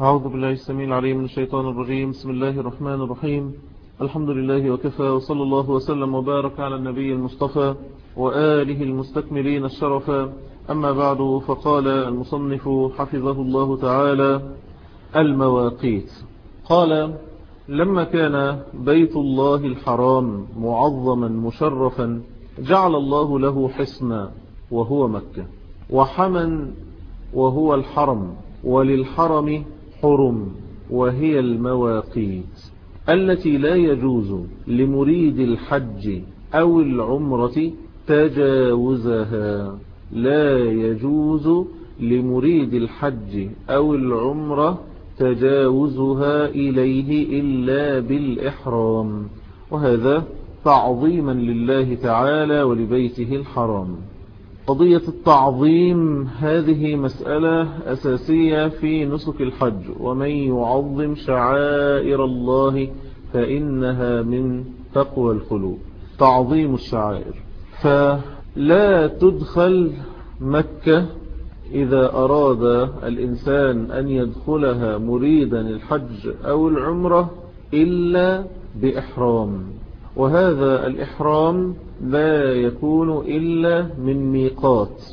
أعوذ بالله السميع العليم من الشيطان الرجيم. بسم الله الرحمن الرحيم. الحمد لله وكفى وصلى الله وسلم وبارك على النبي المصطفى وآله المستكملين الشرفا. أما بعد فقال المصنف حفظه الله تعالى المواقيت. قال لما كان بيت الله الحرام معظما مشرفا جعل الله له حصنا وهو مكة وحما وهو الحرم وللحرم حرم وهي المواقيت التي لا يجوز لمريد الحج أو العمرة تجاوزها. لا يجوز لمريد الحج أو العمرة تجاوزها إليه إلا بالإحرام وهذا تعظيما لله تعالى ولبيته الحرام. قضية التعظيم هذه مسألة أساسية في نسك الحج ومن يعظم شعائر الله فإنها من تقوى القلوب. تعظيم الشعائر. فلا تدخل مكة إذا أراد الإنسان أن يدخلها مريدا الحج أو العمرة إلا بإحرام. وهذا الإحرام لا يكون إلا من ميقات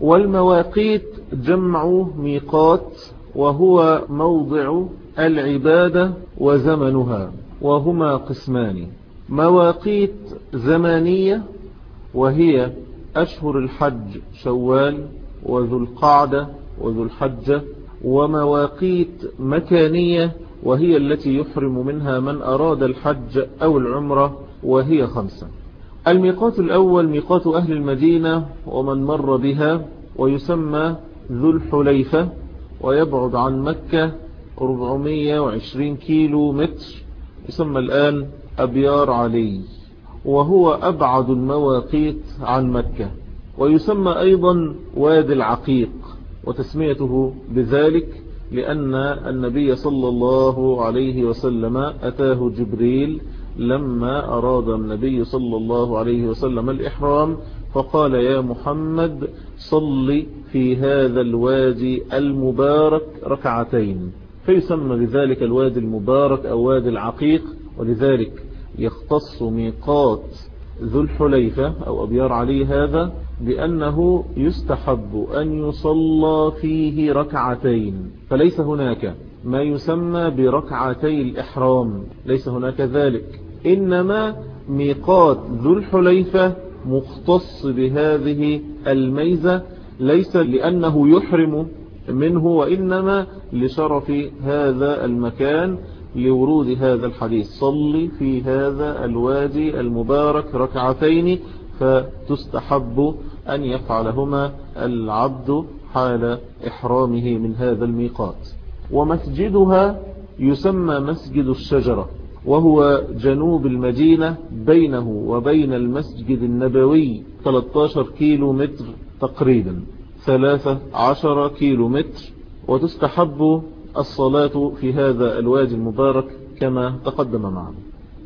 والمواقيت جمع ميقات وهو موضع العبادة وزمنها وهما قسمان مواقيت زمانية وهي أشهر الحج شوال وذو القعدة وذو الحجة ومواقيت مكانية وهي التي يحرم منها من أراد الحج أو العمرة وهي خمسة. الميقات الأول ميقات أهل المدينة ومن مر بها ويسمى ذو الحليفة ويبعد عن مكة 420 كيلو متر يسمى الآن أبيار علي وهو أبعد المواقيت عن مكة ويسمى أيضا وادي العقيق وتسميته بذلك لأن النبي صلى الله عليه وسلم أتاه جبريل لما أراد النبي صلى الله عليه وسلم الإحرام فقال يا محمد صل في هذا الوادي المبارك ركعتين. فيسمى بذلك الوادي المبارك أو وادي العقيق ولذلك يختص ميقات ذو الحليفة أو أبيار علي هذا بأنه يستحب أن يصلى فيه ركعتين فليس هناك. ما يسمى بركعتي الإحرام ليس هناك ذلك. إنما ميقات ذو الحليفة مختص بهذه الميزة ليس لأنه يحرم منه وإنما لشرف هذا المكان لورود هذا الحديث. صل في هذا الوادي المبارك ركعتين فتستحب أن يفعلهما العبد حال إحرامه من هذا الميقات. ومسجدها يسمى مسجد الشجرة وهو جنوب المدينة بينه وبين المسجد النبوي 13 كيلو متر تقريبا 13 كيلو متر وتستحب الصلاة في هذا الوادي المبارك كما تقدم معنا.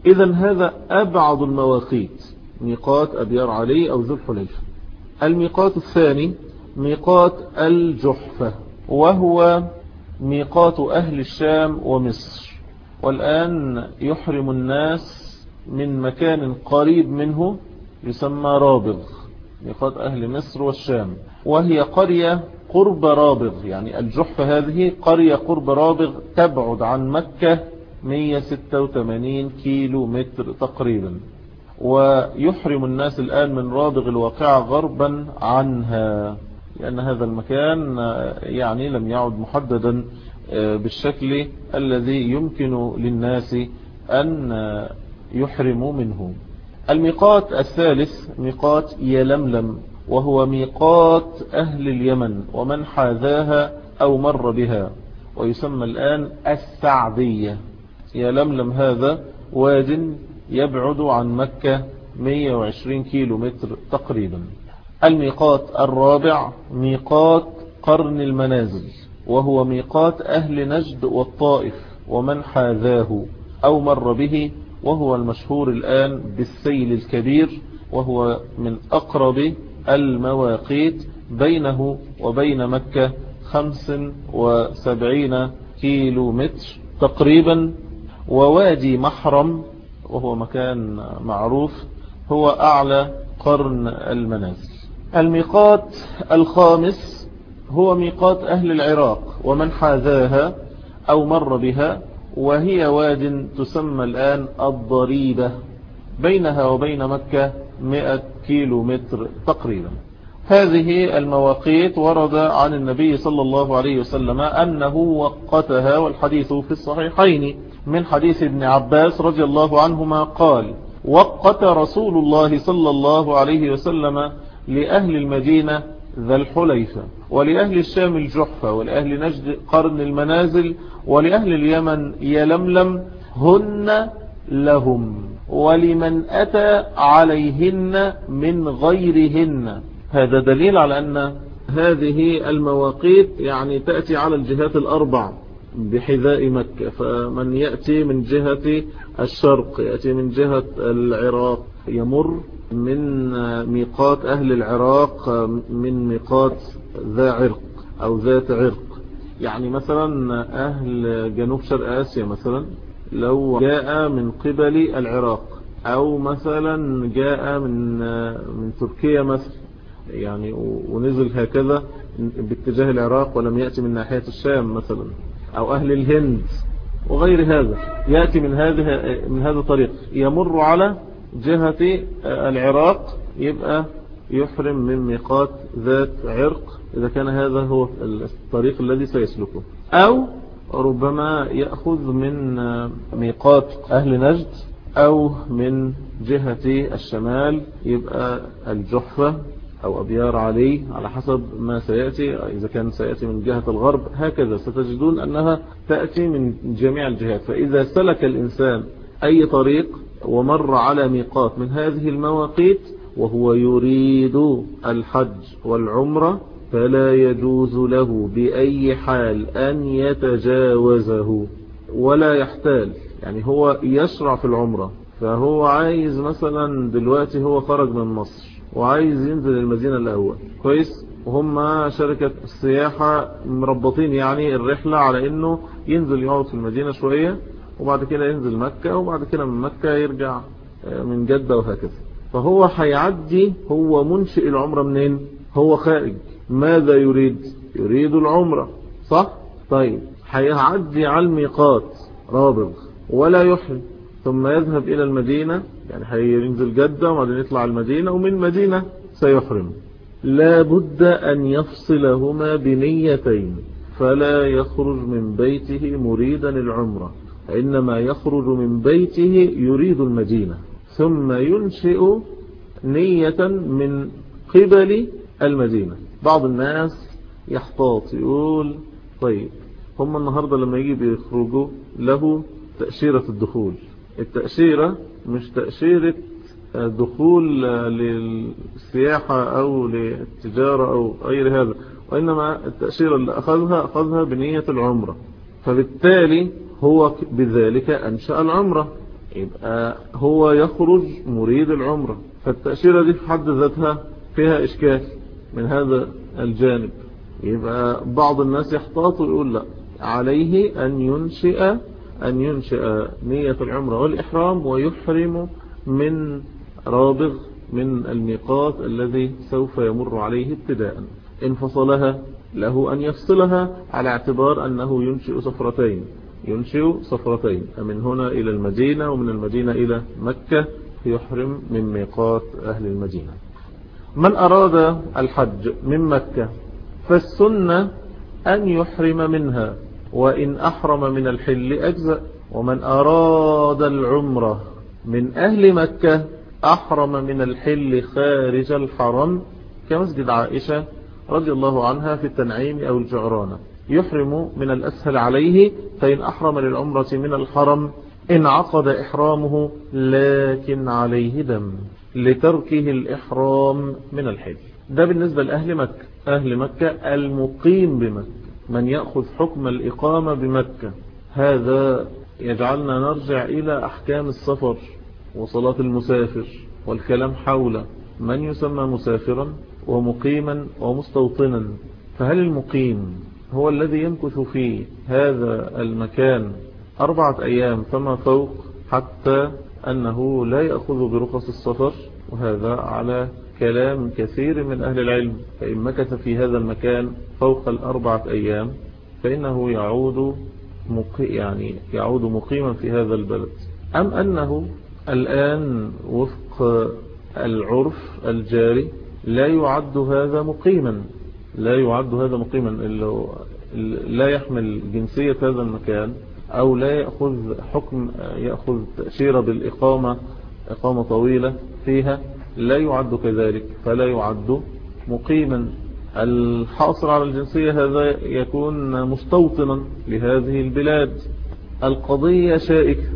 إذا هذا أبعض المواقيت ميقات أبيار علي أو ذو الحليفة. الميقات الثاني ميقات الجحفة وهو ميقات أهل الشام ومصر. والآن يحرم الناس من مكان قريب منه يسمى رابغ ميقات أهل مصر والشام. وهي قرية قرب رابغ يعني الجحفة هذه قرية قرب رابغ تبعد عن مكة 186 كيلو متر تقريبا. ويحرم الناس الآن من رابغ الواقعة غربا عنها. لأن هذا المكان يعني لم يعد محددا بالشكل الذي يمكن للناس أن يحرموا منه. الميقات الثالث ميقات يلملم وهو ميقات أهل اليمن ومن حاذاها أو مر بها ويسمى الآن السعدية. يلملم هذا واد يبعد عن مكة 120 كيلو متر تقريبا. الميقات الرابع ميقات قرن المنازل وهو ميقات أهل نجد والطائف ومن حاذاه أو مر به وهو المشهور الآن بالسيل الكبير وهو من أقرب المواقيت بينه وبين مكة خمس وسبعين كيلو متر تقريبا. ووادي محرم وهو مكان معروف هو أعلى قرن المنازل. الميقات الخامس هو ميقات أهل العراق ومن حاذاها أو مر بها وهي واد تسمى الآن الضريبة بينها وبين مكة 100 كيلو متر تقريبا. هذه المواقيت ورد عن النبي صلى الله عليه وسلم أنه وقتها والحديث في الصحيحين من حديث ابن عباس رضي الله عنهما قال وقت رسول الله صلى الله عليه وسلم لأهل المدينة ذا الحليفة ولأهل الشام الجحفة ولأهل نجد قرن المنازل ولأهل اليمن يلملم هن لهم ولمن أتى عليهن من غيرهن. هذا دليل على أن هذه المواقيت يعني تأتي على الجهات الأربع. بحذاء مكة. فمن يأتي من جهة الشرق يأتي من جهة العراق يمر من ميقات أهل العراق من ميقات ذا عرق أو ذات عرق. يعني مثلا أهل جنوب شرق آسيا مثلا لو جاء من قبل العراق أو مثلا جاء من من تركيا مثلا. يعني ونزل هكذا باتجاه العراق ولم يأتي من ناحية الشام مثلا. أو أهل الهند وغير هذا يأتي من هذه من هذا الطريق. يمر على جهة العراق يبقى يحرم من ميقات ذات عرق إذا كان هذا هو الطريق الذي سيسلكه. أو ربما يأخذ من ميقات أهل نجد أو من جهة الشمال يبقى الجحفة أو أبيار علي على حسب ما سيأتي إذا كان سيأتي من جهة الغرب هكذا ستجدون أنها تأتي من جميع الجهات. فإذا سلك الإنسان أي طريق ومر على ميقات من هذه المواقيت وهو يريد الحج والعمرة فلا يجوز له بأي حال أن يتجاوزه ولا يحتال. يعني هو يشرع في العمرة فهو عايز مثلا دلوقتي هو خرج من مصر. وعايز ينزل المدينة الأول كويس؟ وهم شركة السياحة مربطين يعني الرحلة على إنه ينزل يقعد في المدينة شوية وبعد كده ينزل مكة وبعد كده من مكة يرجع من جدة وهكذا. فهو هيعدي هو منشئ العمرة منين؟ هو خارج ماذا يريد؟ يريد العمرة. صح؟ طيب هيعدي على الميقات. رابغ. ولا يحرم. ثم يذهب إلى المدينة يعني هينزل جدة وبعدين يطلع المدينة ومن المدينة سيحرم. لا بد أن يفصلهما بنيتين فلا يخرج من بيته مريدا العمرة إنما يخرج من بيته يريد المدينة. ثم ينشئ نية من قبل المدينة. بعض الناس يحتاط يقول طيب هم النهاردة لما يجي بيخرجوا له تأشيرة الدخول. التأشيرة مش تأشيرة دخول للسياحة أو للتجارة أو غير هذا وإنما التأشيرة اللي أخذها أخذها بنية العمرة. فبالتالي هو بذلك أنشأ العمرة. يبقى هو يخرج مريد العمرة. فالتأشيرة دي في حد ذاتها فيها إشكال من هذا الجانب. يبقى بعض الناس يحتاط ويقول لا عليه أن ينشئ أن ينشئ نية العمرة والإحرام ويحرم من رابغ من الميقات الذي سوف يمر عليه ابتداء. إن فصلها له أن يفصلها على اعتبار أنه ينشئ سفرتين ينشئ سفرتين من هنا إلى المدينة ومن المدينة إلى مكة يحرم من ميقات أهل المدينة. من أراد الحج من مكة فالسنة أن يحرم منها. وإن أحرم من الحل أجزأ ومن أراد العمرة من أهل مكة أحرم من الحل خارج الحرم. كمسجد عائشة رضي الله عنها في التنعيم أو الجعرانة. يحرم من الأسهل عليه فإن أحرم للعمرة من الحرم انعقد إحرامه لكن عليه دم. لتركه الإحرام من الحل. ده بالنسبة لأهل مكة. أهل مكة المقيم بمكة. من يأخذ حكم الإقامة بمكة. هذا يجعلنا نرجع إلى أحكام السفر وصلاة المسافر والكلام حول من يسمى مسافرا ومقيما ومستوطنا. فهل المقيم هو الذي يمكث في هذا المكان أربعة أيام فما فوق حتى أنه لا يأخذ برخص السفر؟ وهذا على كلام كثير من أهل العلم فإن مكث في هذا المكان فوق الأربعة أيام فإنه يعود يعني يعود مقيما في هذا البلد. أم أنه الآن وفق العرف الجاري لا يعد هذا مقيما لا يعد هذا مقيما لا يحمل جنسية هذا المكان أو لا يأخذ حكم يأخذ تأشيرة بالإقامة إقامة طويلة فيها. لا يعد كذلك فلا يعد مقيما. الحاصل على الجنسية هذا يكون مستوطنا لهذه البلاد. القضية شائكة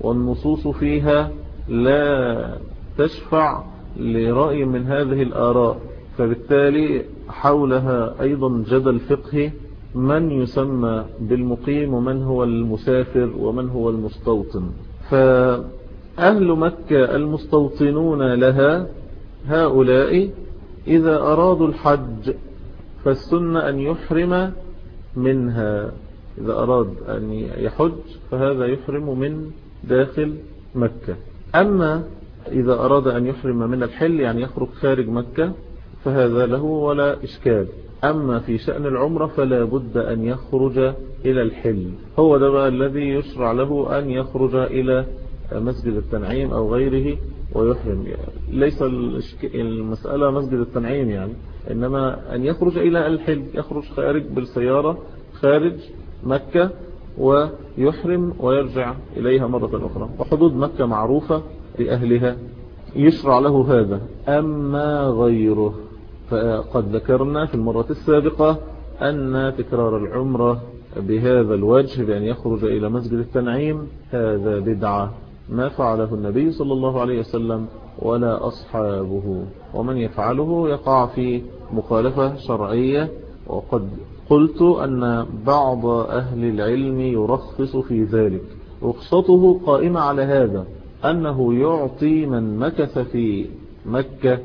والنصوص فيها لا تشفع لرأي من هذه الآراء. فبالتالي حولها أيضا جدل فقهي من يسمى بالمقيم ومن هو المسافر ومن هو المستوطن. فأهل مكة المستوطنون لها هؤلاء إذا أرادوا الحج فالسنة أن يحرم منها. إذا أراد أن يحج فهذا يحرم من داخل مكة. أما إذا أراد أن يحرم من الحل يعني يخرج خارج مكة فهذا له ولا إشكال. أما في شأن العمرة فلا بد أن يخرج إلى الحل. هو ده بقى الذي يشرع له أن يخرج إلى مسجد التنعيم أو غيره ويحرم. ليس المسألة مسجد التنعيم يعني. إنما أن يخرج إلى الحل يخرج خارج بالسيارة خارج مكة ويحرم ويرجع إليها مرة أخرى. وحدود مكة معروفة لأهلها. يشرع له هذا. أما غيره فقد ذكرنا في المرة السابقة أن تكرار العمرة بهذا الوجه بأن يخرج إلى مسجد التنعيم هذا بدعة. ما فعله النبي صلى الله عليه وسلم ولا أصحابه. ومن يفعله يقع في مخالفة شرعية. وقد قلت أن بعض أهل العلم يرخص في ذلك. رخصته قائمة على هذا أنه يعطي من مكث في مكة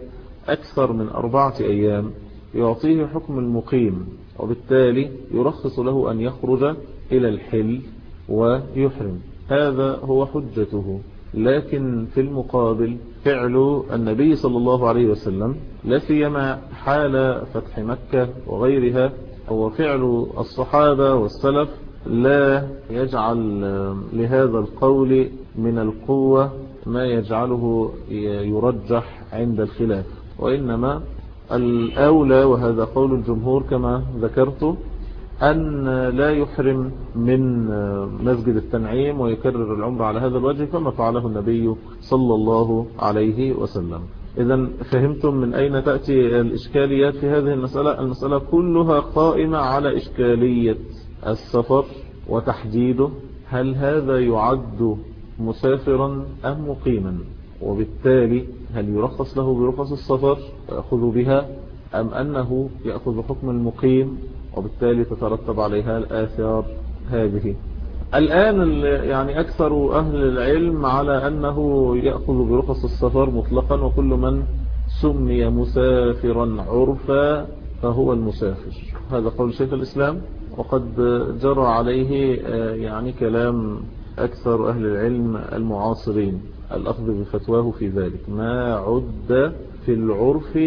أكثر من أربعة أيام يعطيه حكم المقيم. وبالتالي يرخص له أن يخرج إلى الحل ويحرم. هذا هو حجته. لكن في المقابل فعل النبي صلى الله عليه وسلم لا سيما حال فتح مكة وغيرها هو فعل الصحابة والسلف لا يجعل لهذا القول من القوة ما يجعله يرجح عند الخلاف. وإنما الأولى وهذا قول الجمهور كما ذكرت أن لا يحرم من مسجد التنعيم ويكرر العمر على هذا الوجه كما فعله النبي صلى الله عليه وسلم. إذا فهمتم من أين تأتي الإشكاليات في هذه المسألة؟ المسألة كلها قائمة على إشكالية السفر وتحديده. هل هذا يعد مسافرا أم مقيما؟ وبالتالي هل يرخص له برخص السفر؟ يأخذ بها أم أنه يأخذ حكم المقيم؟ وبالتالي تترتب عليها الآثار هذه. الآن يعني أكثر أهل العلم على أنه يأخذ برخص السفر مطلقا وكل من سمي مسافرا عرفا فهو المسافر. هذا قول شيخ الإسلام. وقد جرى عليه يعني كلام أكثر أهل العلم المعاصرين. الأخذ بفتواه في ذلك. ما عد في العرف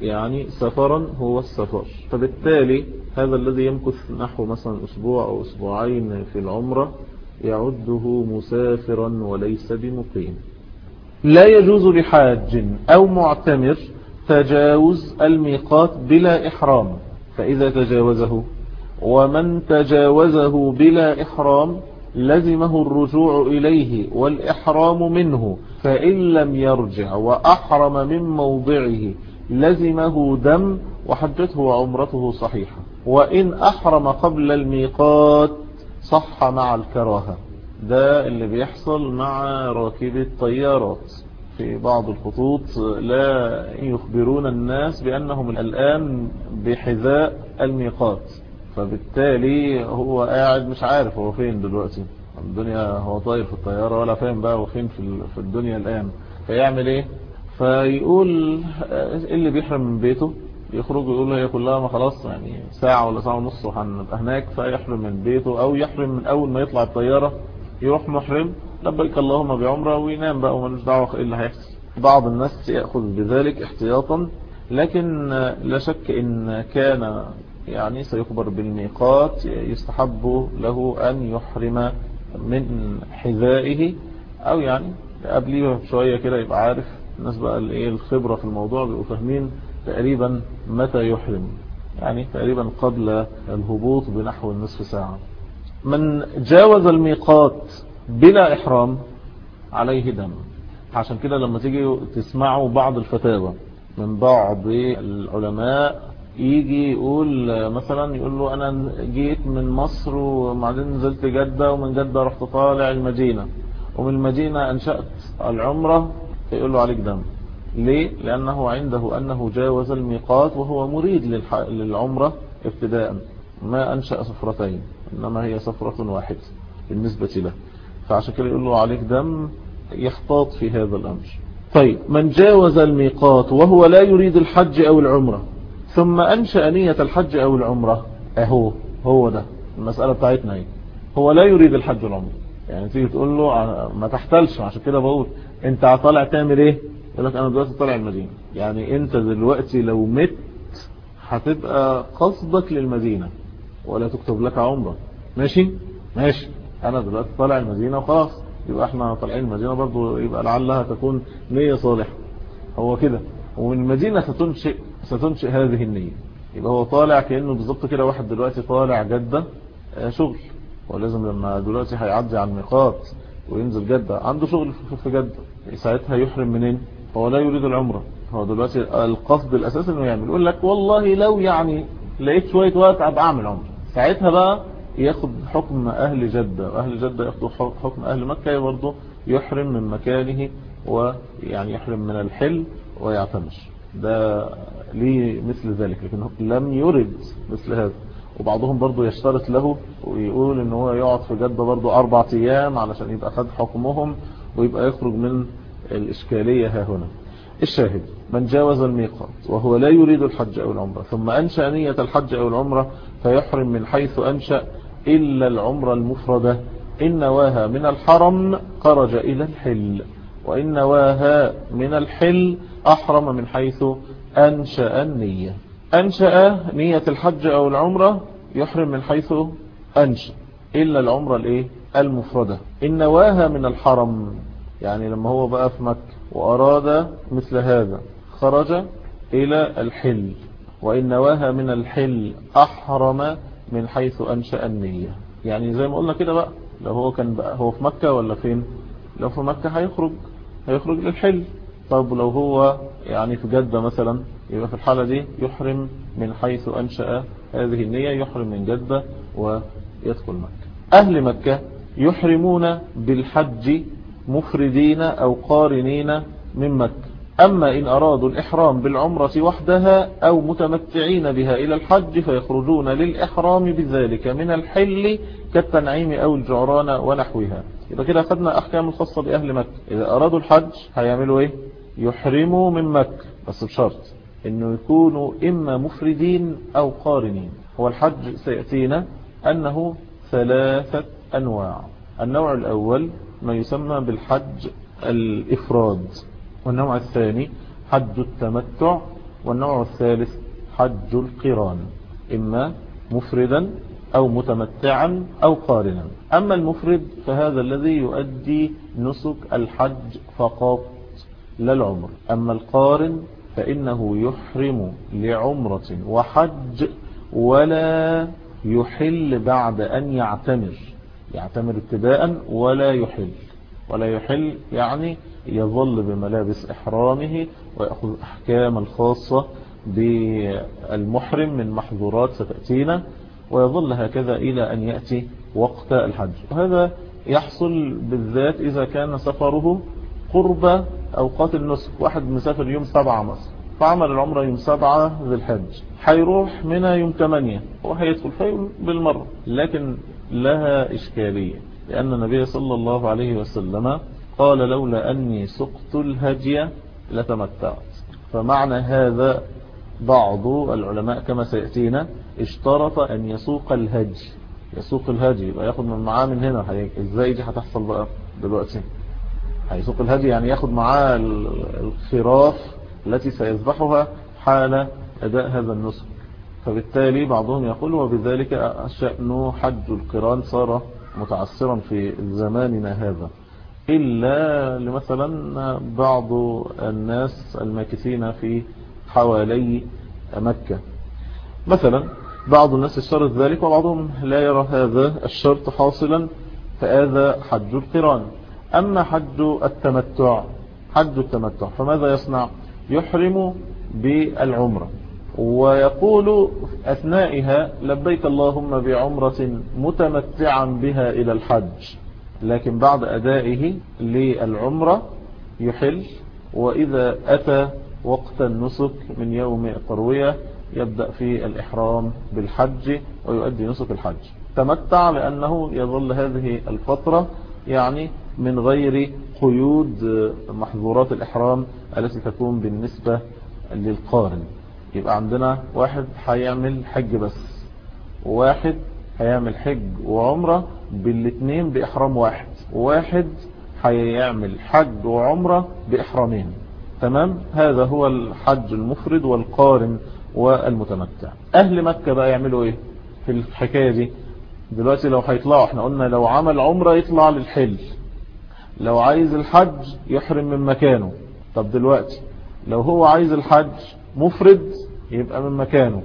يعني سفرا هو السفر. فبالتالي هذا الذي يمكث نحو مثلا أسبوع أو أسبوعين في العمرة يعده مسافرا وليس بمقيم. لا يجوز لحاج أو معتمر تجاوز الميقات بلا إحرام. فإذا تجاوزه ومن تجاوزه بلا إحرام لزمه الرجوع إليه والإحرام منه. فإن لم يرجع وأحرم من موضعه لزمه دم وحجته وعمرته صحيحة. وإن أحرم قبل الميقات صح مع الكراهة. ده اللي بيحصل مع راكب الطيارات. في بعض الخطوط لا يخبرون الناس بأنهم الآن بحذاء الميقات. فبالتالي هو قاعد مش عارف هو فين دلوقتي. الدنيا هو طاير في الطيارة ولا فاهم بقى هو فين في الدنيا الآن. فيعمل إيه؟ فيقول اللي بيحرم من بيته؟ يخرجوا يقولوا هي كلها ما خلاص يعني ساعة ولا ساعة ونص وهنبقى هناك فيحرم من بيته أو يحرم من أول ما يطلع الطيارة يروح محرم. لبيك اللهم بعمرة وينام بقى ومالوش دعوة إيه اللي هيحصل. بعض الناس يأخذ بذلك احتياطا لكن لا شك إن كان يعني سيخبر بالميقات يستحب له أن يحرم من حذائه أو يعني قبليه شوية كده يبقى عارف. الناس بقى الخبرة في الموضوع بيبقوا فاهمين. تقريبا متى يحرم؟ يعني تقريبا قبل الهبوط بنحو النصف ساعة. من جاوز الميقات بلا إحرام عليه دم. عشان كده لما تيجي تسمعوا بعض الفتاوى من بعض العلماء يجي يقول مثلا يقول له أنا جيت من مصر وبعدين نزلت جدة ومن جدة رحت طالع المدينة. ومن المدينة أنشأت العمرة فيقول له عليك دم. ليه؟ لأنه عنده أنه جاوز الميقات وهو مريد للعمرة ابتداء. ما أنشأ سفرتين إنما هي سفرة واحدة بالنسبة له. فعشان كده يقول له عليك دم يحتاط في هذا الأمر. طيب من جاوز الميقات وهو لا يريد الحج أو العمرة ثم أنشأ نية الحج أو العمرة أهو هو ده المسألة بتاعتنا إيه هو لا يريد الحج والعمرة. يعني تيجي تقول له ما تحتلش. عشان كده بقول أنت طالع تعمل إيه؟ يقول لك أنا دلوقتي طالع المدينة. يعني أنت دلوقتي لو مت هتبقى قصدك للمدينة ولا تكتب لك عمرة. ماشي؟ ماشي. أنا دلوقتي طالع المدينة وخلاص. يبقى إحنا طالعين المدينة برضو يبقى لعلها تكون نية صالحة. هو كده. ومن المدينة ستنشئ ستنشئ هذه النية. يبقى هو طالع كأنه بالظبط كده واحد دلوقتي طالع جدة شغل. ولازم لما دلوقتي هيعدي على الميقات وينزل جدة عنده شغل في جدة. ساعتها يحرم منين؟ هو لا يريد العمرة. هو دلوقتي القصد الأساسي إنه يعمل. يقول لك والله لو يعني لقيت شوية وقت أبقى أعمل عمرة. ساعتها بقى ياخد حكم أهل جدة وأهل جدة ياخدوا حكم أهل مكة برضه يحرم من مكانه ويعني يحرم من الحل ويعتمر ده ليه مثل ذلك لكن لم يرد مثل هذا. وبعضهم برضو يشترط له ويقول إن هو يقعد في جدة برضو أربع أيام علشان يبقى خد حكمهم ويبقى يخرج من الاشكالية ها هنا. الشاهد من جاوز الميقات وهو لا يريد الحج أو العمرة ثم أنشأ نية الحج أو العمرة فيحرم من حيث أنشأ إلا العمرة المفردة. إن نواها من الحرم خرج إلى الحل وإن نواها من الحل أحرم من حيث أنشأ النية. أنشأ نية الحج أو العمرة يحرم من حيث أنشأ إلا العمرة الإيه؟ المفردة. إن نواها من الحرم يعني لما هو بقى في مكة وأراد مثل هذا خرج إلى الحل وإن نواها من الحل أحرم من حيث أنشأ النية. يعني زي ما قلنا كده بقى لو هو كان بقى هو في مكة ولا فين؟ لو في مكة هيخرج هيخرج للحل. طب لو هو يعني في جدة مثلا يبقى في الحالة دي يحرم من حيث أنشأ هذه النية يحرم من جدة ويدخل مكة. أهل مكة يحرمون بالحج مفردين أو قارنين من مكة. أما إن أرادوا الإحرام بالعمرة وحدها أو متمتعين بها إلى الحج فيخرجون للإحرام بذلك من الحل كالتنعيم أو الجعران ونحوها. يبقى كده أخذنا أحكام الخاصة بأهل مكة. إذا أرادوا الحج هيعملوا إيه؟ يحرموا من مكة. بس بشرط إنه يكونوا إما مفردين أو قارنين. هو الحج سيأتينا أنه ثلاثة أنواع. النوع الأول ما يسمى بالحج الإفراد والنوع الثاني حج التمتع والنوع الثالث حج القران إما مفردا أو متمتعا أو قارنا. أما المفرد فهذا الذي يؤدي نسك الحج فقط لا العمر. أما القارن فإنه يحرم لعمرة وحج ولا يحل بعد أن يعتمر. يعتمر ابتداء ولا يحل. ولا يحل يعني يظل بملابس إحرامه ويأخذ أحكام الخاصة بالمحرم من محظورات ستأتينا ويظل هكذا إلى أن يأتي وقت الحج. وهذا يحصل بالذات إذا كان سفره قرب أوقات النسك واحد مسافر يوم سبعة مصر فعمل العمرة يوم سبعة ذي الحج. هيروح منها يوم ثمانية وهيدخل فيه بالمرة. لكن لها إشكالية. لأن النبي صلى الله عليه وسلم قال لولا أني سقت الهدي لتمتعت. فمعنى هذا بعض العلماء كما سيأتينا اشترط أن يسوق الهج. يسوق الهدي يبقى ياخد من معاه من هنا. إزاي دي هتحصل بقى دلوقتي؟ هيسوق الهدي يعني ياخد معاه الخراف التي سيذبحها حال أداء هذا النسك فبالتالي بعضهم يقول وبذلك شأن حج القران صار متعسرا في زماننا هذا. إلا لمثلا بعض الناس الماكثين في حوالي مكة. مثلا بعض الناس اشترط ذلك وبعضهم لا يرى هذا الشرط حاصلا فهذا حج القران. أما حج التمتع حج التمتع فماذا يصنع؟ يحرم بالعمرة. ويقول أثنائها لبيك اللهم بعمرة متمتعا بها إلى الحج. لكن بعد أدائه للعمرة يحل. وإذا أتى وقت النسك من يوم التروية يبدأ في الإحرام بالحج ويؤدي نسك الحج. تمتع لأنه يظل هذه الفترة يعني من غير قيود محظورات الإحرام التي تكون بالنسبة للقارن. يبقى عندنا واحد هيعمل حج بس واحد هيعمل حج وعمرة بالاثنين بإحرام واحد. واحد هيعمل حج وعمرة بإحرامين. تمام؟ هذا هو الحج المفرد والقارن والمتمتع. أهل مكة بقى يعملوا إيه؟ في الحكاية دي. دلوقتي لو هيطلعوا إحنا قلنا لو عمل عمرة يطلع للحل. لو عايز الحج يحرم من مكانه. طب دلوقتي لو هو عايز الحج مفرد يبقى من مكانه.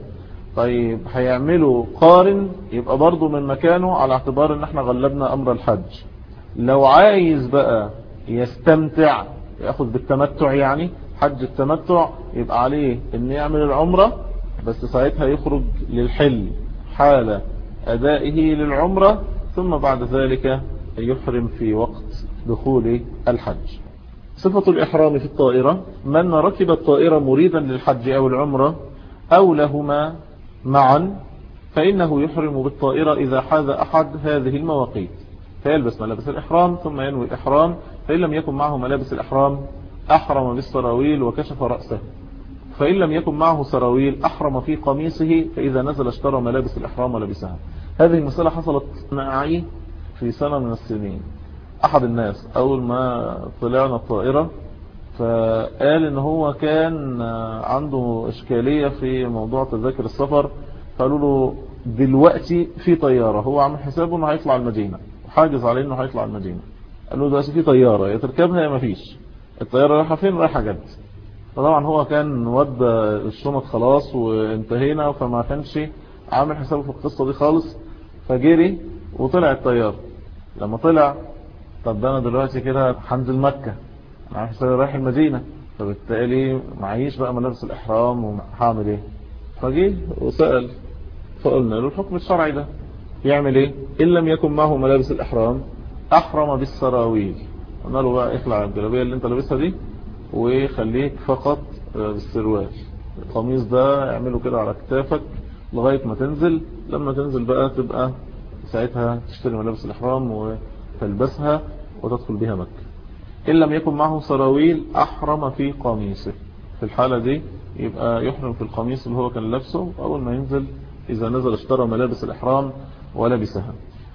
طيب هيعملوا قارن يبقى برضه من مكانه على اعتبار ان إحنا غلبنا أمر الحج. لو عايز بقى يستمتع ياخذ بالتمتع يعني حج التمتع يبقى عليه ان يعمل العمرة بس ساعتها يخرج للحل حال أدائه للعمرة ثم بعد ذلك يحرم في وقت دخول الحج. صفة الإحرام في الطائرة من ركب الطائرة مريدا للحج أو العمرة أو لهما معا فإنه يحرم بالطائرة إذا حاز أحد هذه المواقيت. فيلبس ملابس الإحرام ثم ينوي الإحرام فإن لم يكن معه ملابس الإحرام أحرم بالسراويل وكشف رأسه. فإن لم يكن معه سراويل أحرم في قميصه فإذا نزل اشترى ملابس الإحرام ولبسها. هذه المسألة حصلت معي في سنة من السنين. أحد الناس. أول ما طلعنا الطائرة فقال إن هو كان عنده إشكالية في موضوع تذاكر السفر. قالوا له دلوقتي في طيارة هو عامل حسابه إنه هيطلع المدينة. وحاجز عليه إنه هيطلع المدينة. قال له دلوقتي في طيارة يا تركبها يا مفيش الطيارة رايحة فين؟ رايحة جد. فطبعا هو كان ودى الشنط خلاص وانتهينا فما كانش عامل حسابه في القصة دي خالص. فجري وطلع الطيارة. لما طلع طب أنا دلوقتي كده هنزل مكة أنا رايح المدينة فبالتالي معيش بقى ملابس الإحرام وهعمل إيه؟ فجي وسأل فقلنا له الحكم الشرعي ده يعمل إيه؟ إن لم يكن معه ملابس الإحرام أحرم بالسراويل. قلنا له بقى اخلع الجلابية اللي أنت لابسها دي وخليك فقط بالسروال. القميص ده اعمله كده على كتافك لغاية ما تنزل لما تنزل بقى تبقى ساعتها تشتري ملابس الإحرام وتلبسها وتدخل بها مكة. إن لم يكن معه سراويل أحرم في قميصه. في الحالة دي يبقى يحرم في القميص اللي هو كان لابسه أول ما ينزل إذا نزل اشترى ملابس الإحرام ولبسها.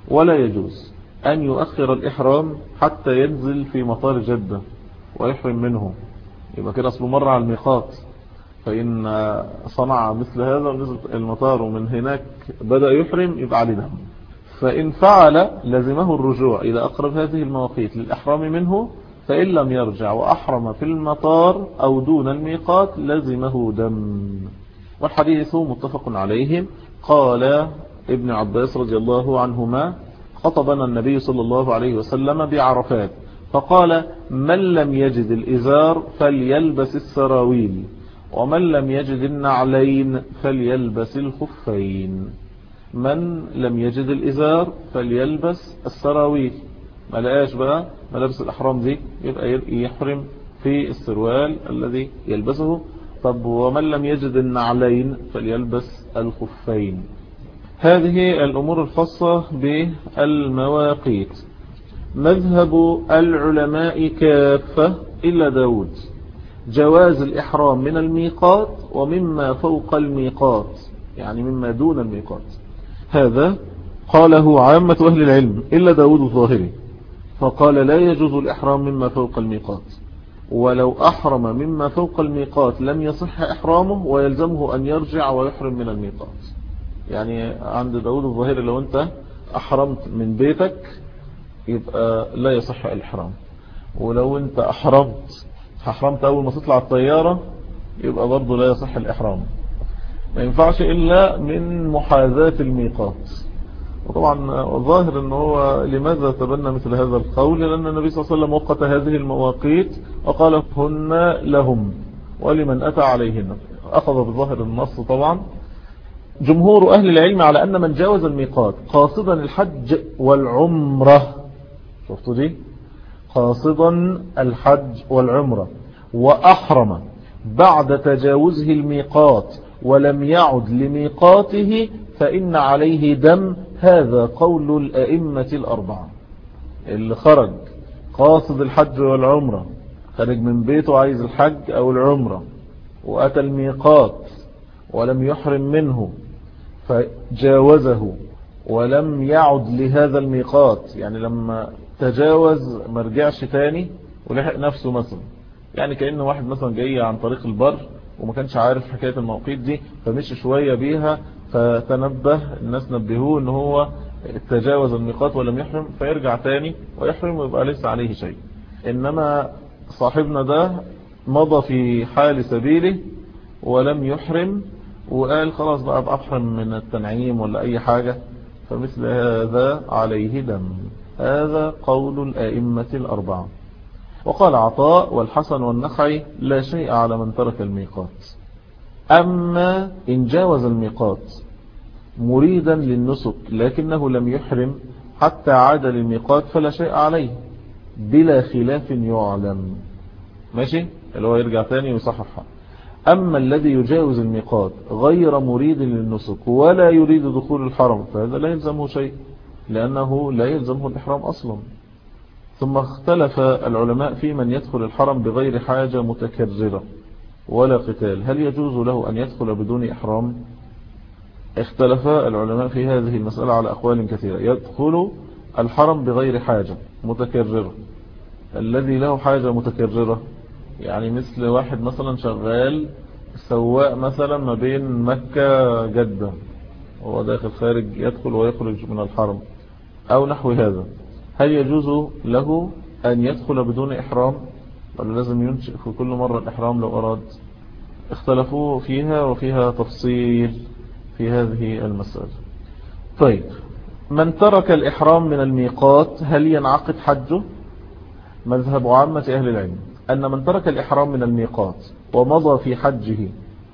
ولا يجوز أن يؤخر الإحرام حتى ينزل في مطار جدة ويحرم منه. يبقى كده أصله مر على الميقات. فإن صنع مثل هذا ونزل المطار ومن هناك بدأ يحرم يبقى عليه دم. فإن فعل لزمه الرجوع. إلى أقرب هذه المواقيت للإحرام منه فإن لم يرجع وأحرم في المطار أو دون الميقات لزمه دم. والحديث متفق عليه. قال ابن عباس رضي الله عنهما خطبنا النبي صلى الله عليه وسلم بعرفات فقال من لم يجد الإزار فليلبس السراويل ومن لم يجد النعلين فليلبس الخفين. من لم يجد الإزار فليلبس السراويل. ما لقاش بقى؟ ملابس الأحرام دي. يبقى يحرم في السروال الذي يلبسه. طب ومن لم يجد النعلين فليلبس الخفين. هذه الأمور الخاصة بالمواقيت. مذهب العلماء كافة إلا داود. جواز الإحرام من الميقات ومما فوق الميقات يعني مما دون الميقات. هذا قاله عامة أهل العلم إلا داود الظاهري فقال لا يجوز الإحرام مما فوق الميقات ولو أحرم مما فوق الميقات لم يصح إحرامه ويلزمه أن يرجع ويحرم من الميقات. يعني عند داود الظاهري لو أنت أحرمت من بيتك يبقى لا يصح الإحرام ولو أنت أحرمت أحرمت أول ما تطلع الطيارة يبقى برضه لا يصح الإحرام. ما ينفعش إلا من محاذاة الميقات. وطبعا ظاهر إن هو لماذا تبنى مثل هذا القول؟ لأن النبي صلى الله عليه وسلم وقت هذه المواقيت وقال هن لهم ولمن أتى عليهن. أخذ بظاهر النص طبعا. جمهور أهل العلم على أن من جاوز الميقات قاصدا الحج والعمرة. شفتوا دي؟ قاصدا الحج والعمرة. وأحرم بعد تجاوزه الميقات ولم يعد لميقاته فإن عليه دم هذا قول الأئمة الأربعة. اللي خرج قاصد الحج والعمرة خرج من بيته عايز الحج أو العمرة وأتى الميقات ولم يحرم منه فجاوزه ولم يعد لهذا الميقات. يعني لما تجاوز مرجعش تاني ولحق نفسه مثلا. يعني كأن واحد مثلا جاي عن طريق البر وما كانش عارف حكاية الموقيت دي فمشي شوية بيها فتنبه الناس نبهوه إن هو تجاوز الميقات ولم يحرم فيرجع تاني ويحرم ويبقى ليس عليه شيء. إنما صاحبنا ده مضى في حال سبيله ولم يحرم وقال خلاص بقى بأحرم من التنعيم ولا أي حاجة فمثل هذا عليه دم. هذا قول الآئمة الأربعة. وقال عطاء والحسن والنخعي لا شيء على من ترك الميقات. أما إن جاوز الميقات مريدا للنسك لكنه لم يحرم حتى عاد للميقات فلا شيء عليه بلا خلاف يعلم. ماشي؟ اللي هو يرجع تاني ويصححها. أما الذي يجاوز الميقات غير مريد للنسك ولا يريد دخول الحرم فهذا لا يلزمه شيء لأنه لا يلزمه الإحرام أصلا. ثم اختلف العلماء في من يدخل الحرم بغير حاجة متكررة ولا قتال. هل يجوز له أن يدخل بدون إحرام؟ اختلف العلماء في هذه المسألة على أقوال كثيرة. يدخل الحرم بغير حاجة متكررة. الذي له حاجة متكررة يعني مثل واحد مثلا شغال سواء مثلا ما بين مكة جدة هو داخل خارج يدخل ويخرج من الحرم أو نحو هذا. هل يجوز له أن يدخل بدون إحرام؟ ولا لازم ينشئ في كل مرة الإحرام لو أراد. اختلفوا فيها وفيها تفصيل في هذه المسألة. طيب من ترك الإحرام من الميقات هل ينعقد حجه؟ مذهب عامة أهل العلم أن من ترك الإحرام من الميقات ومضى في حجه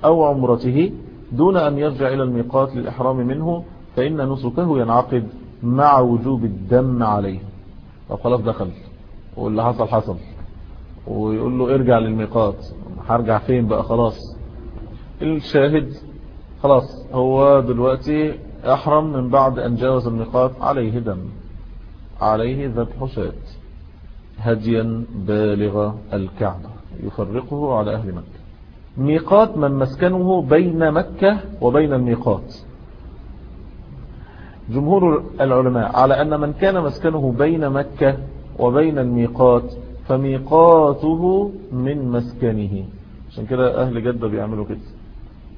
أو عمرته دون أن يرجع إلى الميقات للإحرام منه فإن نسكه ينعقد. مع وجوب الدم عليه. فخلاص دخل. واللي حصل حصل. ويقول له ارجع للميقات. هرجع فين بقى؟ خلاص. الشاهد خلاص هو دلوقتي أحرم من بعد أن جاوز الميقات عليه دم عليه ذبح شاة هديا بالغ الكعبة يفرقه على أهل مكة. ميقات من مسكنه بين مكة وبين الميقات. جمهور العلماء على أن من كان مسكنه بين مكة وبين الميقات فميقاته من مسكنه. عشان كده أهل جدة بيعملوا كده.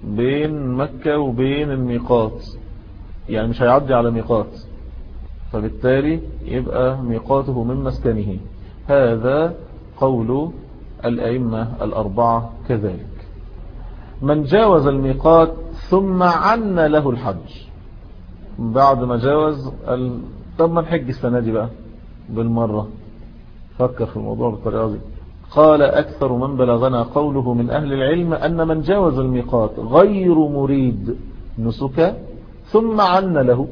بين مكة وبين الميقات. يعني مش هيعدي على ميقات. فبالتالي يبقى ميقاته من مسكنه. هذا قول الأئمة الأربعة كذلك. من جاوز الميقات ثم عن له الحج. بعد ما جاوز ال... طب ما نحج السنة دي بقى بالمرة. فكر في الموضوع بالطريقة دي. قال أكثر من بلغنا قوله من أهل العلم أن من جاوز الميقات غير مريد نسك ثم عن له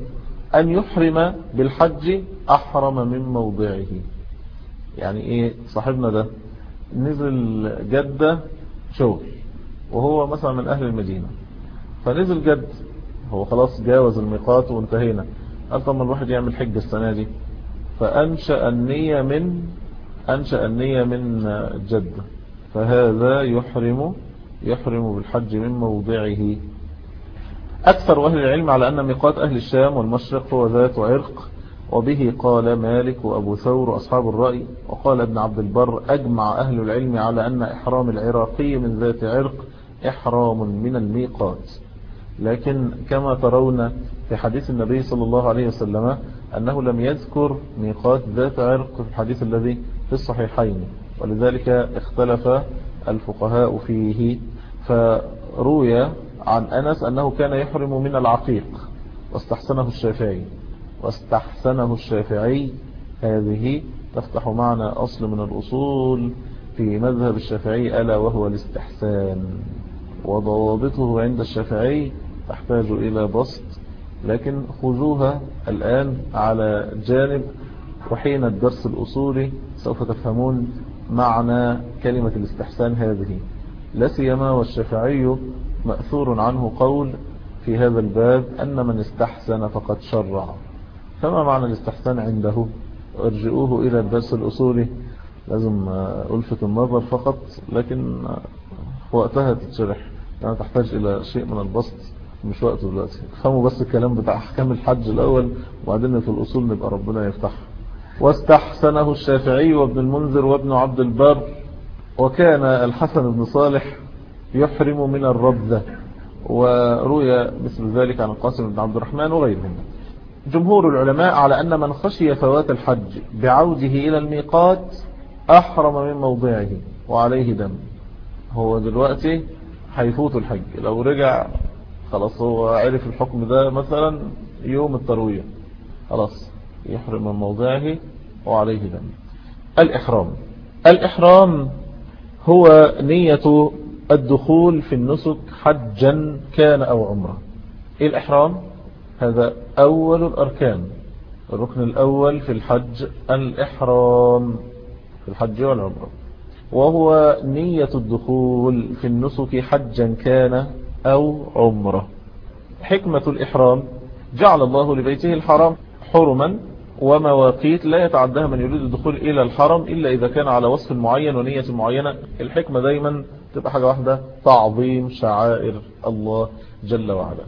أن يحرم بالحج أحرم من موضعه. يعني إيه صاحبنا ده؟ نزل جدة شغل وهو مثلا من أهل المدينة. فنزل جد هو خلاص جاوز الميقات وانتهينا. قال طب ما الواحد يعمل حج السنة دي. فأنشأ النية من أنشأ النية من جدة فهذا يحرم يحرم بالحج من موضعه. أكثر أهل العلم على أن ميقات أهل الشام والمشرق هو ذات عرق. وبه قال مالك وأبو ثور وأصحاب الرأي. وقال ابن عبد البر أجمع أهل العلم على أن إحرام العراقي من ذات عرق إحرام من الميقات. لكن كما ترون في حديث النبي صلى الله عليه وسلم أنه لم يذكر ميقات ذات عرق في الحديث الذي في الصحيحين ولذلك اختلف الفقهاء فيه. فروي عن أنس أنه كان يحرم من العقيق واستحسنه الشافعي. واستحسنه الشافعي هذه تفتح معنا أصل من الأصول في مذهب الشافعي ألا وهو الاستحسان. وضوابطه عند الشافعي تحتاج إلى بسط لكن خذوها الآن على جانب وحين الدرس الأصولي سوف تفهمون معنى كلمة الاستحسان هذه. لا سيما والشافعي مأثور عنه قول في هذا الباب أن من استحسن فقد شرع. فما معنى الاستحسان عنده؟ ارجئوه إلى الدرس الأصولي. لازم ألفت النظر فقط لكن وقتها تتشرح يعني تحتاج إلى شيء من البسط. مش وقته دلوقتي. افهموا بس الكلام بتاع أحكام الحج الأول وبعدين في الأصول نبقى ربنا يفتح. واستحسنه الشافعي وابن المنذر وابن عبد البر وكان الحسن بن صالح يحرم من الربذة. وروي مثل ذلك عن القاسم بن عبد الرحمن وغيرهم. جمهور العلماء على أن من خشي فوات الحج بعوده إلى الميقات أحرم من موضعه وعليه دم. هو دلوقتي هيفوت الحج. لو رجع خلاص هو عرف الحكم ده مثلا يوم التروية. خلاص يحرم من موضعه وعليه دم الإحرام. الإحرام هو نية الدخول في النسك حجا كان أو عمرة. إيه الإحرام؟ هذا أول الأركان. الركن الأول في الحج الإحرام. في الحج والعمرة. وهو نية الدخول في النسك حجا كان أو عمرة. حكمة الإحرام. جعل الله لبيته الحرام حرما ومواقيت لا يتعدها من يريد الدخول إلى الحرم إلا إذا كان على وصف معين ونية معينة. الحكمة دايما تبقى حاجة واحدة تعظيم شعائر الله جل وعلا.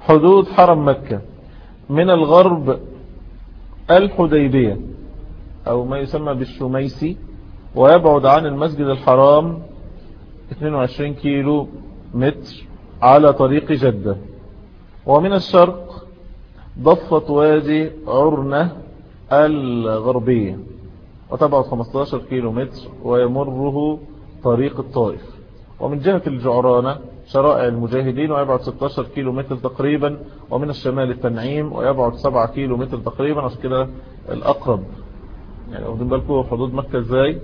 حدود حرم مكة. من الغرب الحديبية أو ما يسمى بالشميسي ويبعد عن المسجد الحرام 22 كيلو متر. على طريق جدة. ومن الشرق ضفة وادي عرنة الغربية وتبعد 15 كيلو متر ويمره طريق الطائف. ومن جهة الجعرانة شرائع المجاهدين ويبعد 16 كيلو متر تقريبا ومن الشمال التنعيم ويبعد 7 كيلو متر تقريبا عشان كده الأقرب. يعني واخدين بالكم حدود مكة إزاي؟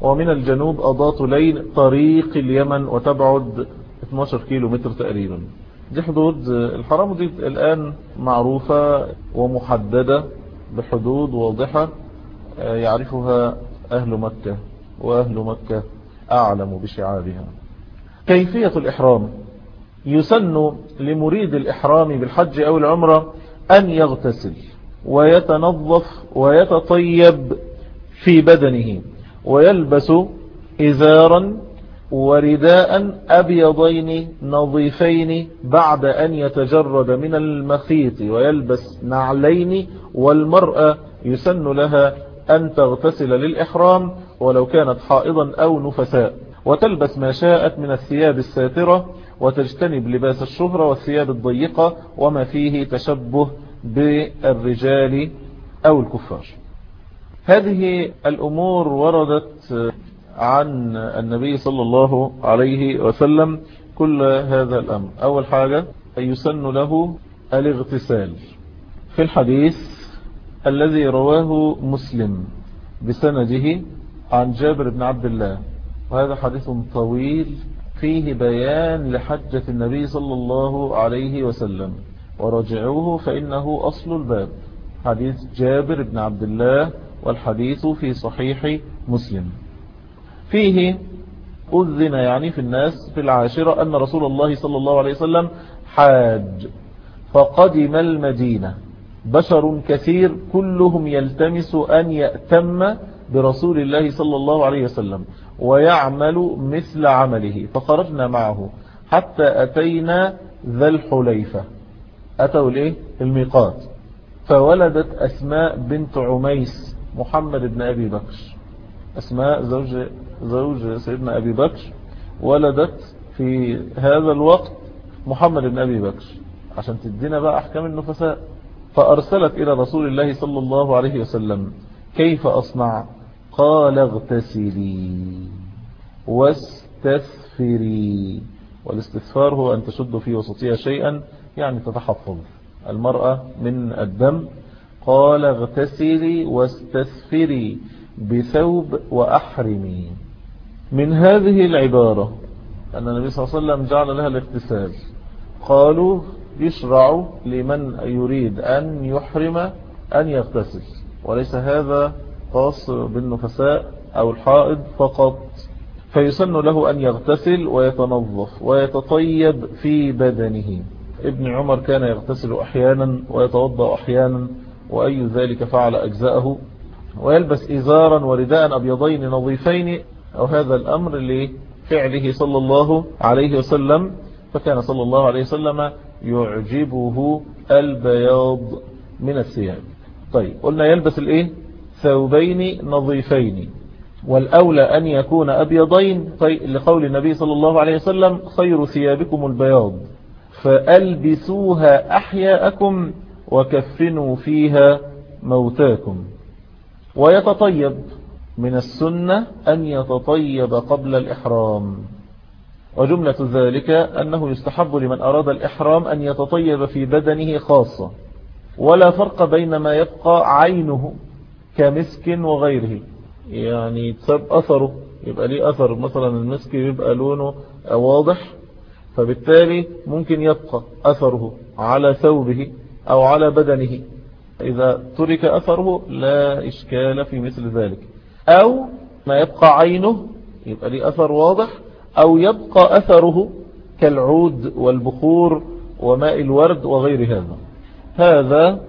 ومن الجنوب أضاط لين طريق اليمن وتبعد 12 كيلو متر تقريبا. دي حدود الحرام ودي الآن معروفة ومحددة بحدود واضحة يعرفها أهل مكة وأهل مكة أعلم بشعابها. كيفية الإحرام؟ يسن لمريد الإحرام بالحج أو العمرة أن يغتسل ويتنظف ويتطيب في بدنه ويلبس إزارا ورداء أبيضين نظيفين بعد أن يتجرد من المخيط ويلبس نعلين والمرأة يسن لها أن تغتسل للإحرام ولو كانت حائضا أو نفساء. وتلبس ما شاءت من الثياب الساترة وتجتنب لباس الشهرة والثياب الضيقة وما فيه تشبه بالرجال أو الكفار. هذه الأمور وردت عن النبي صلى الله عليه وسلم كل هذا الأمر. أول حاجة يسن له الاغتسال. في الحديث الذي رواه مسلم بسنده عن جابر بن عبد الله وهذا حديث طويل فيه بيان لحجة النبي صلى الله عليه وسلم. ورجعوه فإنه أصل الباب. حديث جابر بن عبد الله والحديث في صحيح مسلم. فيه أذن يعني في الناس في العاشرة أن رسول الله صلى الله عليه وسلم حاج. فقدم المدينة. بشر كثير كلهم يلتمس أن يأتم برسول الله صلى الله عليه وسلم ويعمل مثل عمله. فخرجنا معه. حتى أتينا ذا الحليفة. أتوا الإيه؟ الميقات. فولدت أسماء بنت عميس محمد بن أبي بكر. أسماء زوج, زوج سيدنا أبي بكر ولدت في هذا الوقت محمد بن أبي بكر عشان تدينا بقى أحكام النفساء. فأرسلت إلى رسول الله صلى الله عليه وسلم كيف أصنع؟ قال اغتسلي واستثفري. والاستثفار هو أن تشد في وسطها شيئا يعني تتحفظ. المرأة من الدم قال اغتسلي واستثفري بثوب وأحرمي. من هذه العبارة أن النبي صلى الله عليه وسلم جعل لها الاغتسال قالوا يشرع لمن يريد أن يحرم أن يغتسل وليس هذا خاص بالنفساء أو الحائض فقط. فيسن له أن يغتسل ويتنظف ويتطيب في بدنه. ابن عمر كان يغتسل أحيانا ويتوضأ أحيانا وأي ذلك فعل أجزاءه ويلبس إزارا ورداء أبيضين نظيفين أو هذا الأمر لفعله صلى الله عليه وسلم فكان صلى الله عليه وسلم يعجبه البياض من الثياب. طيب قلنا يلبس الإيه؟ ثوبين نظيفين. والأولى أن يكون أبيضين طيب لقول النبي صلى الله عليه وسلم خير ثيابكم البياض فألبسوها أحياءكم وكفنوا فيها موتاكم. ويتطيب. من السنة أن يتطيب قبل الإحرام. وجملة ذلك أنه يستحب لمن أراد الإحرام أن يتطيب في بدنه خاصة ولا فرق بين ما يبقى عينه كمسك وغيره. يعني تسب أثره يبقى ليه أثر. مثلا المسك يبقى لونه واضح فبالتالي ممكن يبقى أثره على ثوبه أو على بدنه. إذا ترك أثره لا إشكال في مثل ذلك. أو ما يبقى عينه يبقى ليه أثر واضح أو يبقى أثره كالعود والبخور وماء الورد وغير هذا. هذا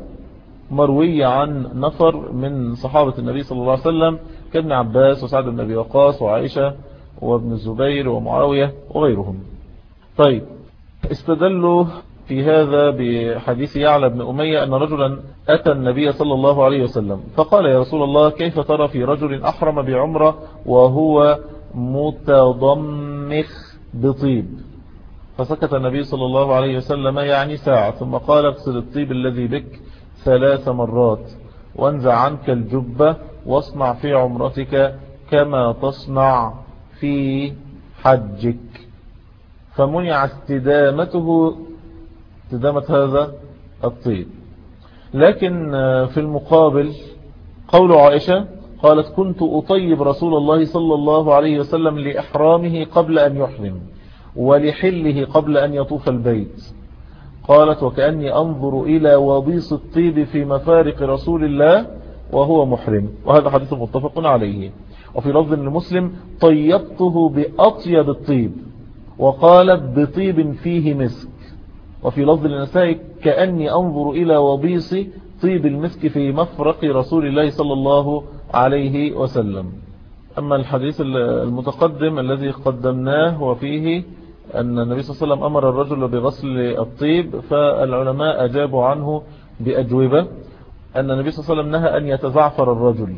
مروي عن نفر من صحابة النبي صلى الله عليه وسلم كابن عباس وسعد بن أبي وقاص وعائشة وابن الزبير ومعاوية وغيرهم. طيب استدلوا في هذا بحديث يعلى بن أمية أن رجلا أتى النبي صلى الله عليه وسلم فقال يا رسول الله كيف ترى في رجل أحرم بعمرة وهو متضمخ بطيب؟ فسكت النبي صلى الله عليه وسلم يعني ساعة ثم قال اغسل الطيب الذي بك ثلاث مرات وانزع عنك الجبة واصنع في عمرتك كما تصنع في حجك. فمنع استدامته استدامة هذا الطيب. لكن في المقابل قول عائشة قالت كنت أطيب رسول الله صلى الله عليه وسلم لإحرامه قبل أن يحرم ولحله قبل أن يطوف البيت. قالت وكأني أنظر إلى وضيص الطيب في مفارق رسول الله وهو محرم. وهذا حديث متفق عليه. وفي لفظ المسلم طيبته بأطيب الطيب. وقالت بطيب فيه مسك. وفي لفظ النساء كأني أنظر إلى وبيص طيب المسك في مفرق رسول الله صلى الله عليه وسلم. أما الحديث المتقدم الذي قدمناه وفيه أن النبي صلى الله عليه وسلم أمر الرجل بغسل الطيب فالعلماء أجابوا عنه بأجوبة أن النبي صلى الله عليه وسلم نهى أن يتزعفر الرجل.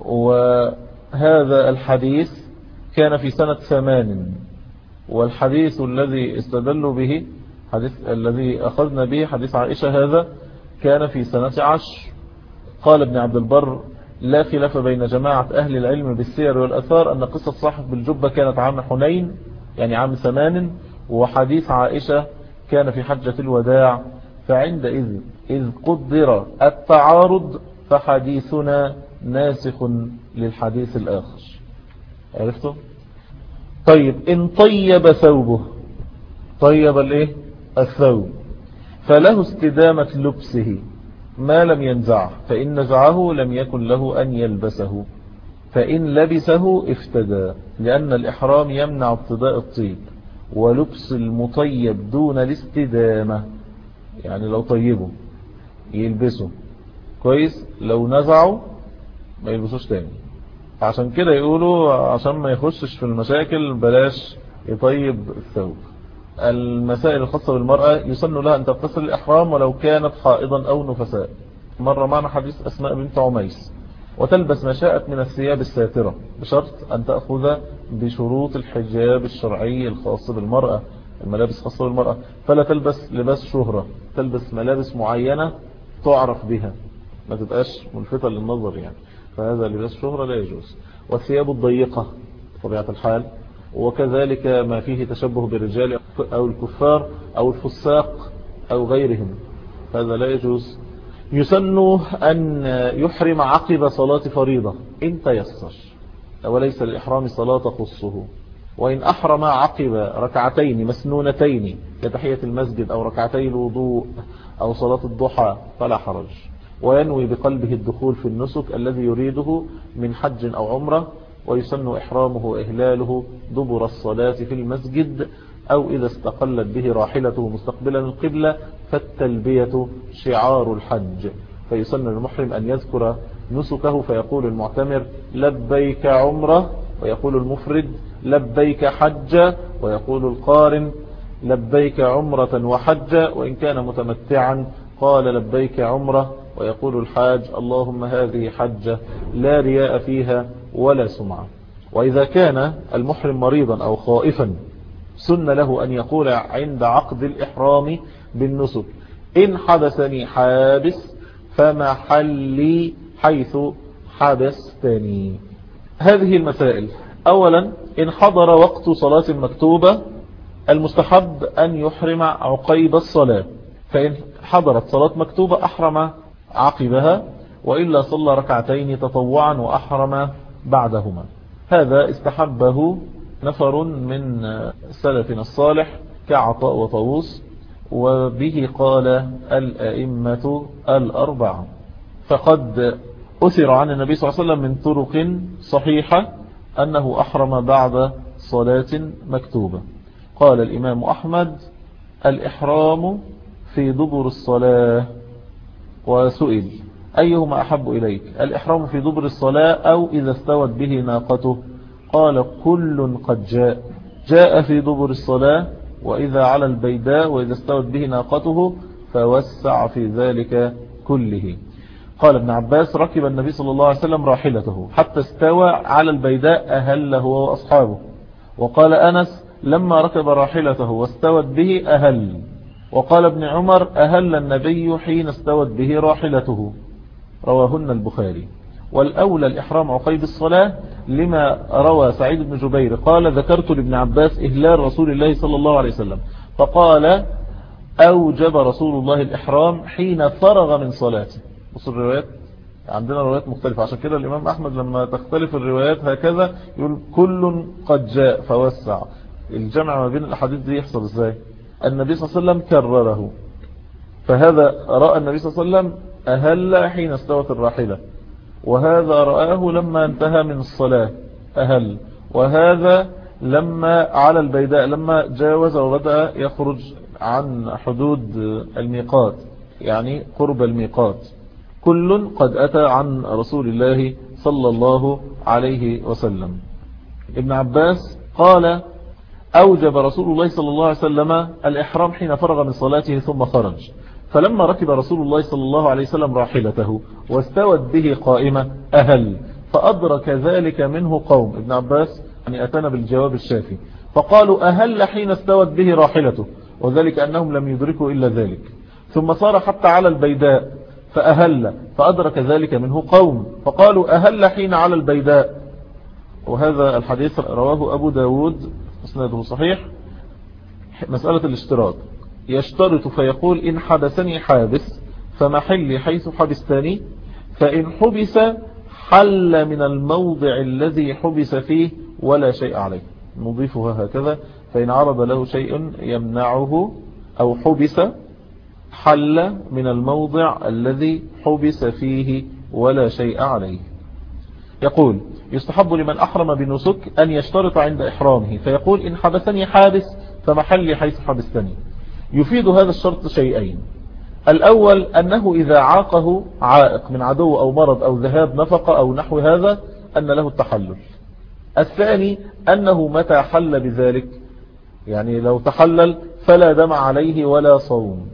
وهذا الحديث كان في سنة ثمان والحديث الذي استدلوا به حديث الذي أخذنا به حديث عائشة هذا كان في سنة عشر. قال ابن عبد البر لا خلاف بين جماعة أهل العلم بالسير والأثار أن قصة صاحب بالجبة كانت عام حنين يعني عام ثمان وحديث عائشة كان في حجة الوداع. فعندئذ إذ قدر التعارض فحديثنا ناسخ للحديث الآخر. عرفتم؟ طيب إن طيب ثوبه. طيب الإيه؟ الثوب فله استدامة لبسه. ما لم ينزعه. فإن نزعه لم يكن له أن يلبسه. فإن لبسه افتدى. لأن الإحرام يمنع ابتداء الطيب. ولبس المطيب دون الاستدامة. يعني لو طيبه. يلبسه. كويس؟ لو نزعه ما يلبسوش تاني. عشان كده يقولوا عشان ما يخشش في المشاكل بلاش يطيب الثوب. المسائل الخاصة بالمرأة يسن لها أن تغتسل الإحرام ولو كانت حائضا أو نفساء. مرة معنا حديث أسماء بنت عميس. وتلبس ما شاءت من الثياب الساترة. بشرط أن تأخذ بشروط الحجاب الشرعي الخاص بالمرأة الملابس خاصة بالمرأة. فلا تلبس لباس شهرة تلبس ملابس معينة تعرف بها. ما تبقاش ملفتة للنظر يعني. فهذا لباس شهرة لا يجوز. والثياب الضيقة طبيعة الحال وكذلك ما فيه تشبه بالرجال أو الكفار أو الفساق أو غيرهم. هذا لا يجوز. يسن أن يحرم عقب صلاة فريضة إن تيسر وليس الإحرام صلاة تخصه. وإن أحرم عقب ركعتين مسنونتين كتحية المسجد أو ركعتي الوضوء أو صلاة الضحى فلا حرج. وينوي بقلبه الدخول في النسك الذي يريده من حج أو عمرة ويسن إحرامه وإهلاله دبر الصلاة في المسجد أو إذا استقلت به راحلته مستقبلا القبلة فالتلبية شعار الحج. فيسن المحرم أن يذكر نسكه فيقول المعتمر لبيك عمرة ويقول المفرد لبيك حج ويقول القارن لبيك عمرة وحج وإن كان متمتعا قال لبيك عمرة ويقول الحاج اللهم هذه حجة لا رياء فيها ولا سمعة. وإذا كان المحرم مريضا أو خائفا سن له أن يقول عند عقد الإحرام بالنسك إن حدثني حابس فمحلي حيث حبستني هذه المسائل. أولا إن حضر وقت صلاة مكتوبة المستحب أن يحرم عقيب الصلاة. فإن حضرت صلاة مكتوبة أحرم عقبها وإلا صلى ركعتين تطوعا وأحرم بعدهما. هذا استحبه نفر من سلفنا الصالح كعطاء وطووس وبه قال الأئمة الأربعة. فقد أثر عن النبي صلى الله عليه وسلم من طرق صحيحة أنه أحرم بعد صلاة مكتوبة. قال الإمام أحمد الإحرام في دبر الصلاة وسئل. أيهما أحب إليك؟ الإحرام في دبر الصلاة أو إذا استوت به ناقته. قال كل قد جاء. جاء في دبر الصلاة وإذا على البيداء وإذا استوت به ناقته فوسع في ذلك كله. قال ابن عباس ركب النبي صلى الله عليه وسلم راحلته. حتى استوى على البيداء أهل هو وأصحابه. وقال أنس لما ركب راحلته واستوت به أهل. وقال ابن عمر أهل النبي حين استوت به راحلته. رواهن البخاري. والأولى الإحرام عقيب الصلاة لما روى سعيد بن جبير قال ذكرت لابن عباس إهلال رسول الله صلى الله عليه وسلم فقال أوجب رسول الله الإحرام حين فرغ من صلاته. بص الروايات؟ عندنا روايات مختلفة عشان كده الإمام أحمد لما تختلف الروايات هكذا يقول كل قد جاء فوسع. الجمع ما بين الأحاديث دي يحصل إزاي؟ النبي صلى الله عليه وسلم كرره. فهذا رأى النبي صلى الله عليه وسلم أهل حين استوت الراحلة؟ وهذا رآه لما انتهى من الصلاة. أهل. وهذا لما على البيداء لما جاوز وبدأ يخرج عن حدود الميقات يعني قرب الميقات. كل قد أتى عن رسول الله صلى الله عليه وسلم. ابن عباس قال أوجب رسول الله صلى الله عليه وسلم الإحرام حين فرغ من صلاته ثم خرج. فلما ركب رسول الله صلى الله عليه وسلم راحلته واستوت به قائمة أهل فأدرك ذلك منه قوم. ابن عباس يعني أتانا بالجواب الشافي. فقالوا أهل حين استوت به راحلته وذلك أنهم لم يدركوا إلا ذلك. ثم صار حتى على البيداء فأهل فأدرك ذلك منه قوم. فقالوا أهل حين على البيداء. وهذا الحديث رواه أبو داود إسناده صحيح. مسألة الاشتراط. يشترط فيقول إن حدثني حادث فمحلي حيث حبستني فإن حبس حل من الموضع الذي حبس فيه ولا شيء عليه. نضيفها هكذا فإن عرض له شيء يمنعه أو حبس حل من الموضع الذي حبس فيه ولا شيء عليه. يقول يستحب لمن أحرم بنسك أن يشترط عند إحرامه فيقول إن حبسني حابس فمحلي حيث حبستني. يفيد هذا الشرط شيئين. الأول أنه إذا عاقه عائق من عدو أو مرض أو ذهاب نفقة أو نحو هذا أن له التحلل. الثاني أنه متى حل بذلك؟ يعني لو تحلل فلا دم عليه ولا صوم.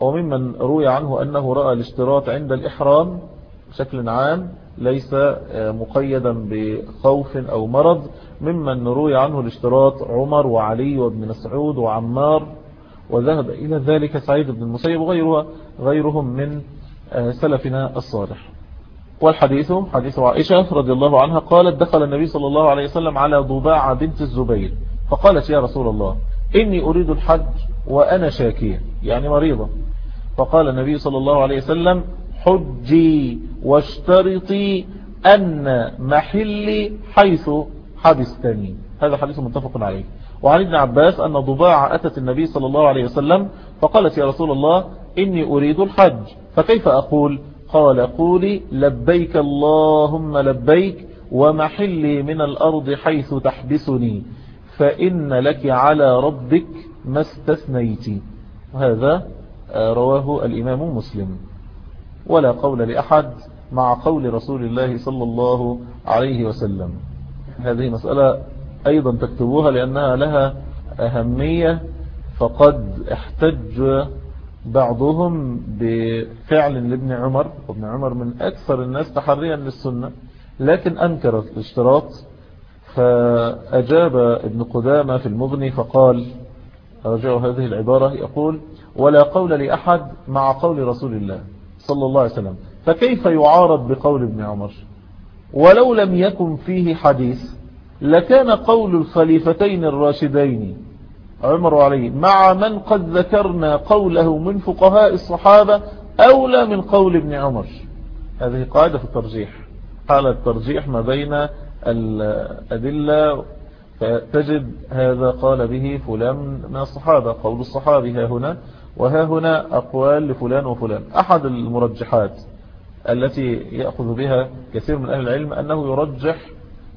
وممن روي عنه أنه رأى الاشتراط عند الإحرام بشكل عام ليس مقيدا بخوف أو مرض. ممن روي عنه الاشتراط عمر وعلي وابن مسعود وعمار وذهب إلى ذلك سعيد بن المسيب وغيرها غيرهم من سلفنا الصالح. والحديث حديث عائشة رضي الله عنها قالت دخل النبي صلى الله عليه وسلم على ضباع بنت الزبير فقالت يا رسول الله إني أريد الحج وأنا شاكية يعني مريضة. فقال النبي صلى الله عليه وسلم حجي واشترطي أن محلي حيث حبستني. هذا حديث متفق عليه. وعن ابن عباس أن ضباع أتت النبي صلى الله عليه وسلم فقالت يا رسول الله إني أريد الحج فكيف أقول؟ قال قولي لبيك اللهم لبيك ومحلي من الأرض حيث تحبسني فإن لك على ربك ما استثنيت. هذا رواه الإمام مسلم. ولا قول لأحد مع قول رسول الله صلى الله عليه وسلم. هذه مسألة أيضا تكتبوها لأنها لها أهمية فقد احتج بعضهم بفعل لابن عمر وابن عمر من أكثر الناس تحريا للسنة لكن أنكر الاشتراط فأجاب ابن قدامة في المغني فقال رجعوا هذه العبارة. يقول ولا قول لأحد مع قول رسول الله صلى الله عليه وسلم فكيف يعارض بقول ابن عمر؟ ولو لم يكن فيه حديث لكان قول الخليفتين الراشدين عمر وعلي مع من قد ذكرنا قوله من فقهاء الصحابة أولى من قول ابن عمر. هذه قاعدة في الترجيح. حالة الترجيح ما بين الأدلة فتجد هذا قال به فلان من الصحابة. قول الصحابي ها هنا وها هنا أقوال لفلان وفلان. أحد المرجحات التي يأخذ بها كثير من أهل العلم أنه يرجح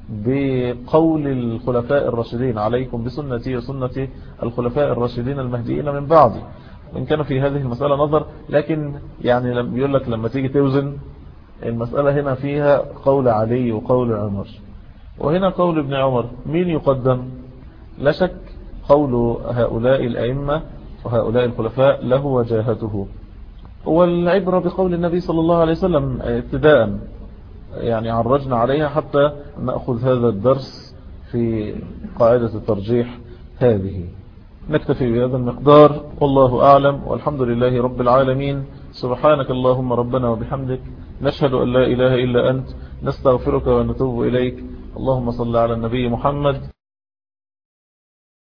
بقول الخلفاء الراشدين عليكم بسنتي وسنة الخلفاء الراشدين المهديين من بعضي وإن كان في هذه المسألة نظر لكن يعني يقول لك لما تيجي توزن المسألة هنا فيها قول علي وقول عمر. وهنا قول ابن عمر مين يقدم؟ لا شك قول هؤلاء الأئمة وهؤلاء الخلفاء له وجاهته. والعبرة بقول النبي صلى الله عليه وسلم ابتداء. يعني عرجنا عليها حتى نأخذ هذا الدرس في قاعدة الترجيح هذه. نكتفي بهذا المقدار والله أعلم والحمد لله رب العالمين. سبحانك اللهم ربنا وبحمدك نشهد أن لا إله إلا أنت نستغفرك ونتوب إليك. اللهم صل على النبي محمد.